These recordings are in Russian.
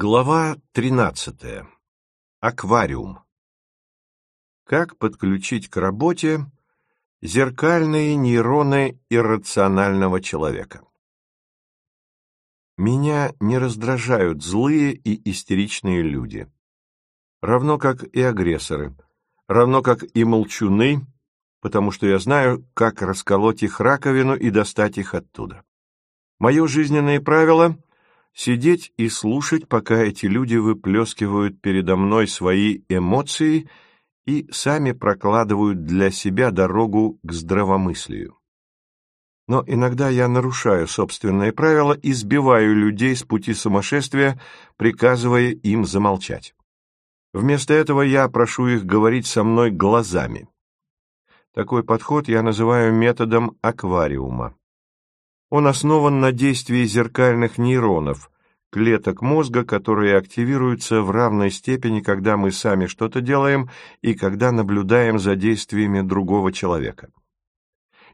Глава 13. Аквариум. Как подключить к работе зеркальные нейроны иррационального человека? Меня не раздражают злые и истеричные люди, равно как и агрессоры, равно как и молчуны, потому что я знаю, как расколоть их раковину и достать их оттуда. Мое жизненное правило — сидеть и слушать, пока эти люди выплескивают передо мной свои эмоции и сами прокладывают для себя дорогу к здравомыслию. Но иногда я нарушаю собственные правила и сбиваю людей с пути сумасшествия, приказывая им замолчать. Вместо этого я прошу их говорить со мной глазами. Такой подход я называю методом аквариума. Он основан на действии зеркальных нейронов, клеток мозга, которые активируются в равной степени, когда мы сами что-то делаем и когда наблюдаем за действиями другого человека.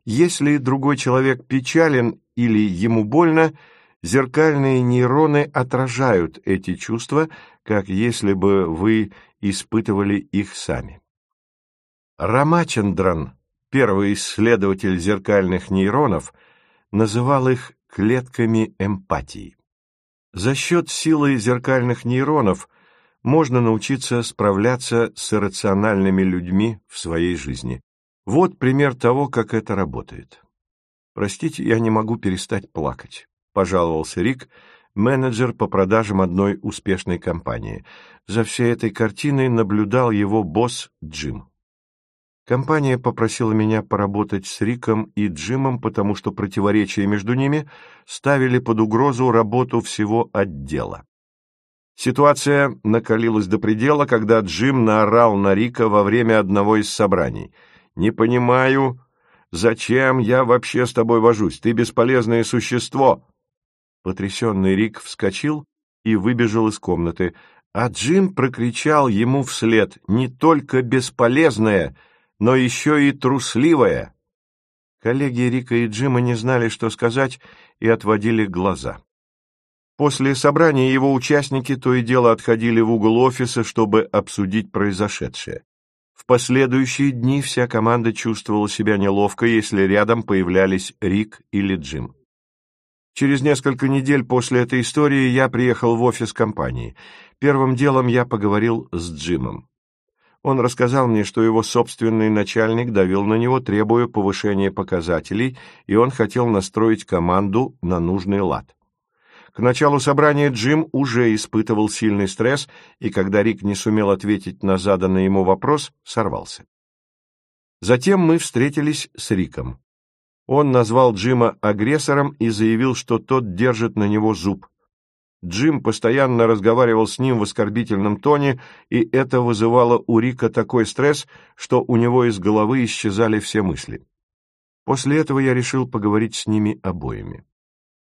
Если другой человек печален или ему больно, зеркальные нейроны отражают эти чувства, как если бы вы испытывали их сами. Рамачандран, первый исследователь зеркальных нейронов, называл их клетками эмпатии. За счет силы зеркальных нейронов можно научиться справляться с иррациональными людьми в своей жизни. Вот пример того, как это работает. «Простите, я не могу перестать плакать», — пожаловался Рик, менеджер по продажам одной успешной компании. За всей этой картиной наблюдал его босс Джим. Компания попросила меня поработать с Риком и Джимом, потому что противоречия между ними ставили под угрозу работу всего отдела. Ситуация накалилась до предела, когда Джим наорал на Рика во время одного из собраний. «Не понимаю, зачем я вообще с тобой вожусь? Ты бесполезное существо!» Потрясенный Рик вскочил и выбежал из комнаты, а Джим прокричал ему вслед «Не только бесполезное!» Но еще и трусливая. Коллеги Рика и Джима не знали, что сказать, и отводили глаза. После собрания его участники то и дело отходили в угол офиса, чтобы обсудить произошедшее. В последующие дни вся команда чувствовала себя неловко, если рядом появлялись Рик или Джим. Через несколько недель после этой истории я приехал в офис компании. Первым делом я поговорил с Джимом. Он рассказал мне, что его собственный начальник давил на него, требуя повышения показателей, и он хотел настроить команду на нужный лад. К началу собрания Джим уже испытывал сильный стресс, и когда Рик не сумел ответить на заданный ему вопрос, сорвался. Затем мы встретились с Риком. Он назвал Джима агрессором и заявил, что тот держит на него зуб. Джим постоянно разговаривал с ним в оскорбительном тоне, и это вызывало у Рика такой стресс, что у него из головы исчезали все мысли. После этого я решил поговорить с ними обоими.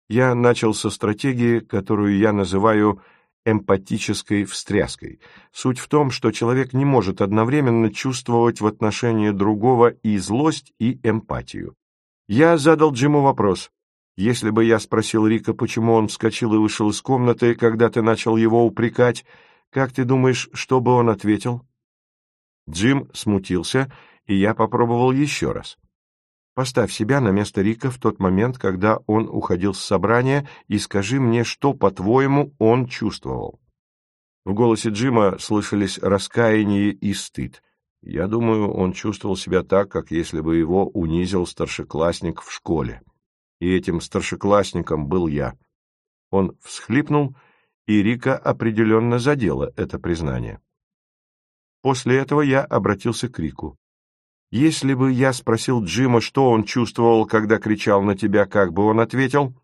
Я начал со стратегии, которую я называю эмпатической встряской. Суть в том, что человек не может одновременно чувствовать в отношении другого и злость, и эмпатию. Я задал Джиму вопрос, если бы я спросил Рика, почему он вскочил и вышел из комнаты, когда ты начал его упрекать, как ты думаешь, что бы он ответил? Джим смутился, и я попробовал еще раз. Поставь себя на место Рика в тот момент, когда он уходил с собрания, и скажи мне, что, по-твоему, он чувствовал. В голосе Джима слышались раскаяние и стыд. Я думаю, он чувствовал себя так, как если бы его унизил старшеклассник в школе и этим старшеклассником был я. Он всхлипнул, и Рика определенно задела это признание. После этого я обратился к Рику. Если бы я спросил Джима, что он чувствовал, когда кричал на тебя, как бы он ответил?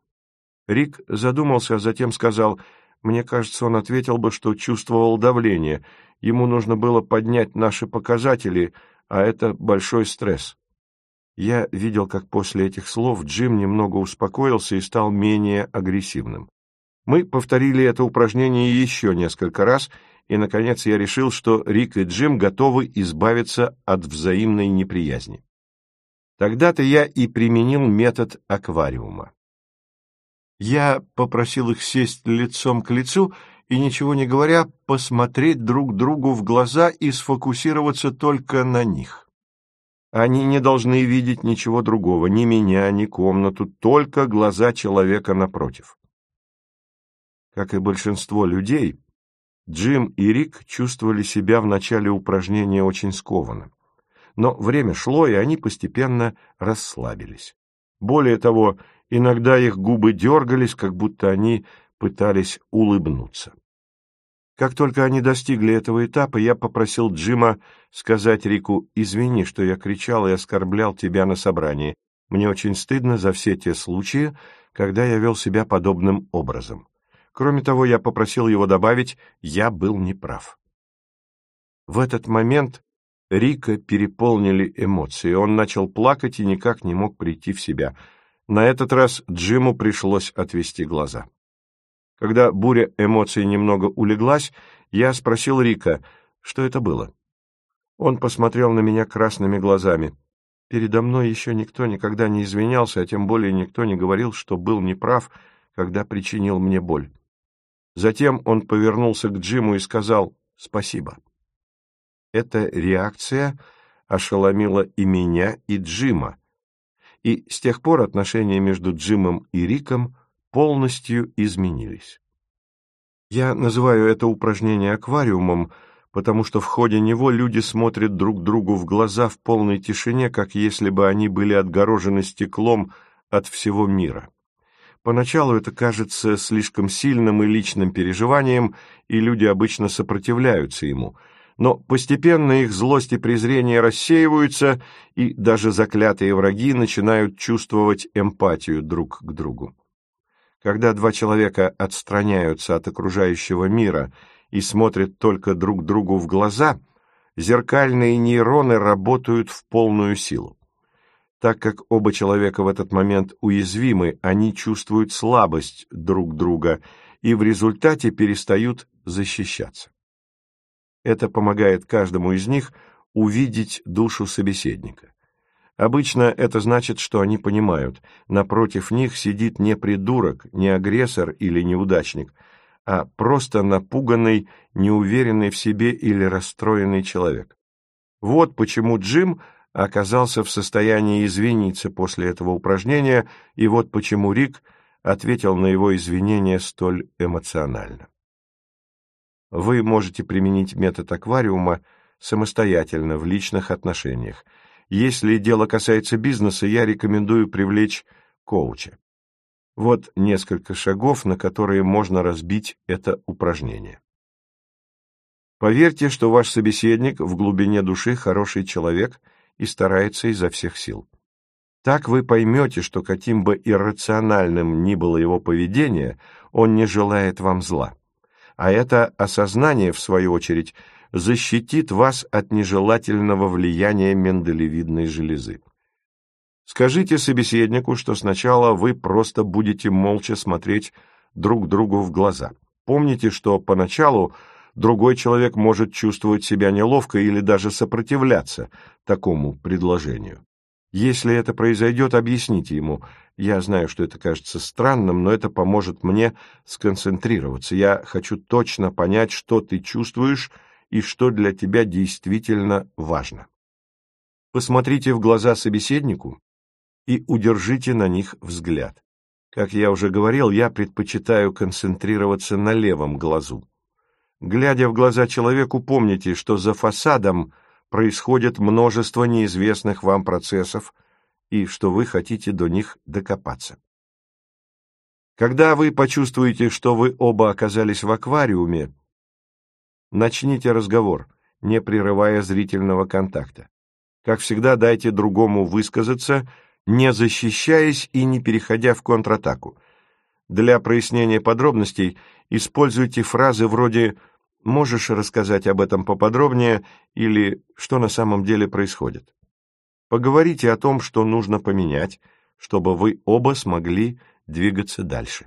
Рик задумался, а затем сказал, мне кажется, он ответил бы, что чувствовал давление. Ему нужно было поднять наши показатели, а это большой стресс. Я видел, как после этих слов Джим немного успокоился и стал менее агрессивным. Мы повторили это упражнение еще несколько раз, и, наконец, я решил, что Рик и Джим готовы избавиться от взаимной неприязни. Тогда-то я и применил метод аквариума. Я попросил их сесть лицом к лицу и, ничего не говоря, посмотреть друг другу в глаза и сфокусироваться только на них. Они не должны видеть ничего другого, ни меня, ни комнату, только глаза человека напротив. Как и большинство людей, Джим и Рик чувствовали себя в начале упражнения очень скованно. Но время шло, и они постепенно расслабились. Более того, иногда их губы дергались, как будто они пытались улыбнуться. Как только они достигли этого этапа, я попросил Джима сказать Рику «Извини, что я кричал и оскорблял тебя на собрании. Мне очень стыдно за все те случаи, когда я вел себя подобным образом». Кроме того, я попросил его добавить «Я был неправ». В этот момент Рика переполнили эмоции. Он начал плакать и никак не мог прийти в себя. На этот раз Джиму пришлось отвести глаза. Когда буря эмоций немного улеглась, я спросил Рика, что это было. Он посмотрел на меня красными глазами. Передо мной еще никто никогда не извинялся, а тем более никто не говорил, что был неправ, когда причинил мне боль. Затем он повернулся к Джиму и сказал «спасибо». Эта реакция ошеломила и меня, и Джима, и с тех пор отношения между Джимом и Риком полностью изменились. Я называю это упражнение аквариумом, потому что в ходе него люди смотрят друг другу в глаза в полной тишине, как если бы они были отгорожены стеклом от всего мира. Поначалу это кажется слишком сильным и личным переживанием, и люди обычно сопротивляются ему, но постепенно их злость и презрение рассеиваются, и даже заклятые враги начинают чувствовать эмпатию друг к другу. Когда два человека отстраняются от окружающего мира и смотрят только друг другу в глаза, зеркальные нейроны работают в полную силу. Так как оба человека в этот момент уязвимы, они чувствуют слабость друг друга и в результате перестают защищаться. Это помогает каждому из них увидеть душу собеседника. Обычно это значит, что они понимают, напротив них сидит не придурок, не агрессор или неудачник, а просто напуганный, неуверенный в себе или расстроенный человек. Вот почему Джим оказался в состоянии извиниться после этого упражнения, и вот почему Рик ответил на его извинения столь эмоционально. Вы можете применить метод аквариума самостоятельно в личных отношениях – если дело касается бизнеса, я рекомендую привлечь коуча. Вот несколько шагов, на которые можно разбить это упражнение. Поверьте, что ваш собеседник в глубине души хороший человек и старается изо всех сил. Так вы поймете, что каким бы иррациональным ни было его поведение, он не желает вам зла. А это осознание, в свою очередь, защитит вас от нежелательного влияния миндалевидной железы. Скажите собеседнику, что сначала вы просто будете молча смотреть друг другу в глаза. Помните, что поначалу другой человек может чувствовать себя неловко или даже сопротивляться такому предложению. Если это произойдет, объясните ему. Я знаю, что это кажется странным, но это поможет мне сконцентрироваться. Я хочу точно понять, что ты чувствуешь, и что для тебя действительно важно. Посмотрите в глаза собеседнику и удержите на них взгляд. Как я уже говорил, я предпочитаю концентрироваться на левом глазу. Глядя в глаза человеку, помните, что за фасадом происходит множество неизвестных вам процессов и что вы хотите до них докопаться. Когда вы почувствуете, что вы оба оказались в аквариуме, Начните разговор, не прерывая зрительного контакта. Как всегда, дайте другому высказаться, не защищаясь и не переходя в контратаку. Для прояснения подробностей используйте фразы вроде «можешь рассказать об этом поподробнее» или «что на самом деле происходит». Поговорите о том, что нужно поменять, чтобы вы оба смогли двигаться дальше.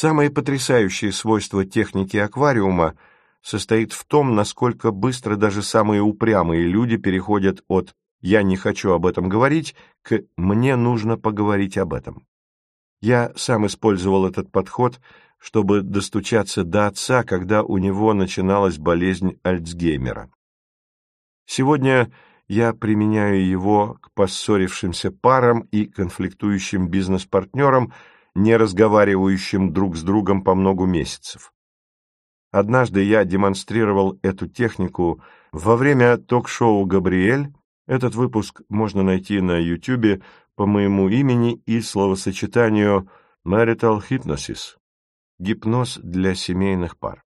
Самое потрясающее свойство техники аквариума состоит в том, насколько быстро даже самые упрямые люди переходят от «я не хочу об этом говорить» к «мне нужно поговорить об этом». Я сам использовал этот подход чтобы достучаться до отца, когда у него начиналась болезнь Альцгеймера. Сегодня я применяю его к поссорившимся парам и конфликтующим бизнес-партнерам, не разговаривающим друг с другом по многу месяцев. Однажды я демонстрировал эту технику во время ток-шоу «Габриэль». Этот выпуск можно найти на YouTube по моему имени и словосочетанию «marital hypnosis» – гипноз для семейных пар.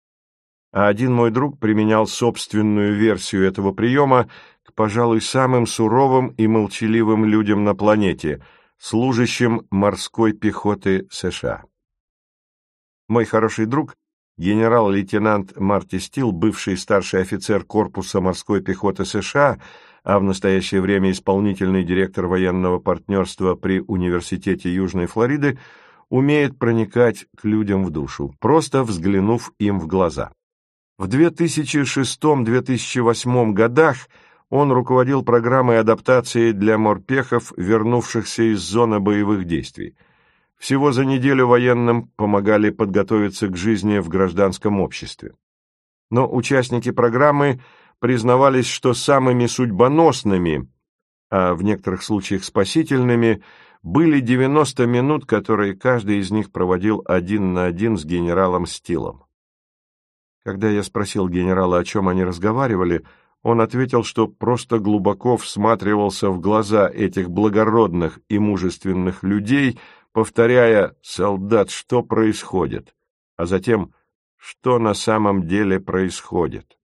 А один мой друг применял собственную версию этого приема к, пожалуй, самым суровым и молчаливым людям на планете – служащим морской пехоты США. Мой хороший друг – Генерал-лейтенант Марти Стил, бывший старший офицер корпуса морской пехоты США, а в настоящее время исполнительный директор военного партнерства при Университете Южной Флориды, умеет проникать к людям в душу, просто взглянув им в глаза. В 2006-2008 годах он руководил программой адаптации для морпехов, вернувшихся из зоны боевых действий – всего за неделю военным помогали подготовиться к жизни в гражданском обществе. Но участники программы признавались, что самыми судьбоносными, а в некоторых случаях спасительными, были 90 минут, которые каждый из них проводил один на один с генералом Стилом. Когда я спросил генерала, о чем они разговаривали, он ответил, что просто глубоко всматривался в глаза этих благородных и мужественных людей – повторяя «Солдат, что происходит?», а затем «Что на самом деле происходит?».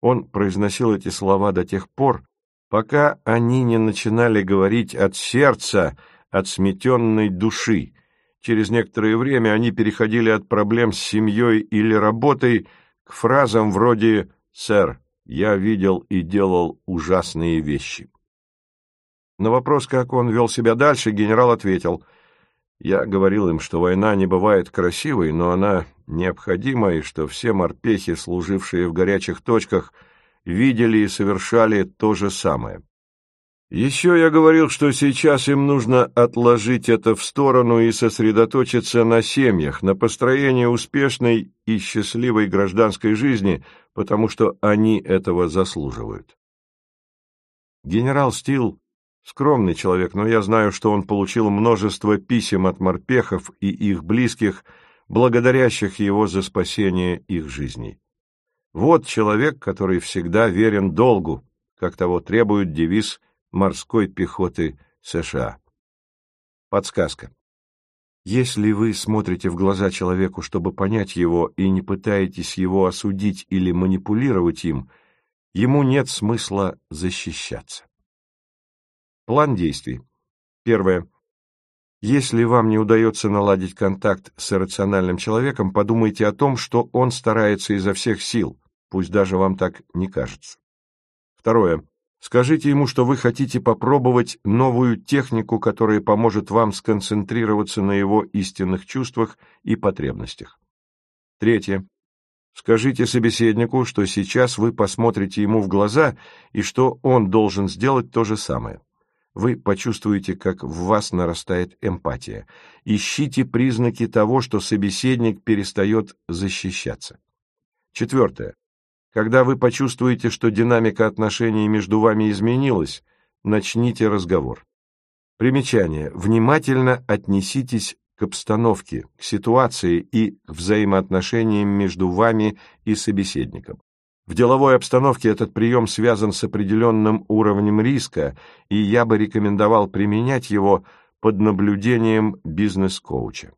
Он произносил эти слова до тех пор, пока они не начинали говорить от сердца, от сметенной души. Через некоторое время они переходили от проблем с семьей или работой к фразам вроде «Сэр, я видел и делал ужасные вещи». На вопрос, как он вел себя дальше, генерал ответил – я говорил им, что война не бывает красивой, но она необходима, и что все морпехи, служившие в горячих точках, видели и совершали то же самое. Еще я говорил, что сейчас им нужно отложить это в сторону и сосредоточиться на семьях, на построении успешной и счастливой гражданской жизни, потому что они этого заслуживают. Генерал Стил Скромный человек, но я знаю, что он получил множество писем от морпехов и их близких, благодарящих его за спасение их жизней. Вот человек, который всегда верен долгу, как того требует девиз морской пехоты США. Подсказка. Если вы смотрите в глаза человеку, чтобы понять его, и не пытаетесь его осудить или манипулировать им, ему нет смысла защищаться. План действий. Первое. Если вам не удается наладить контакт с иррациональным человеком, подумайте о том, что он старается изо всех сил, пусть даже вам так не кажется. Второе. Скажите ему, что вы хотите попробовать новую технику, которая поможет вам сконцентрироваться на его истинных чувствах и потребностях. Третье. Скажите собеседнику, что сейчас вы посмотрите ему в глаза и что он должен сделать то же самое вы почувствуете, как в вас нарастает эмпатия. Ищите признаки того, что собеседник перестает защищаться. Четвертое. Когда вы почувствуете, что динамика отношений между вами изменилась, начните разговор. Примечание. Внимательно отнеситесь к обстановке, к ситуации и к взаимоотношениям между вами и собеседником. В деловой обстановке этот прием связан с определенным уровнем риска, и я бы рекомендовал применять его под наблюдением бизнес-коуча.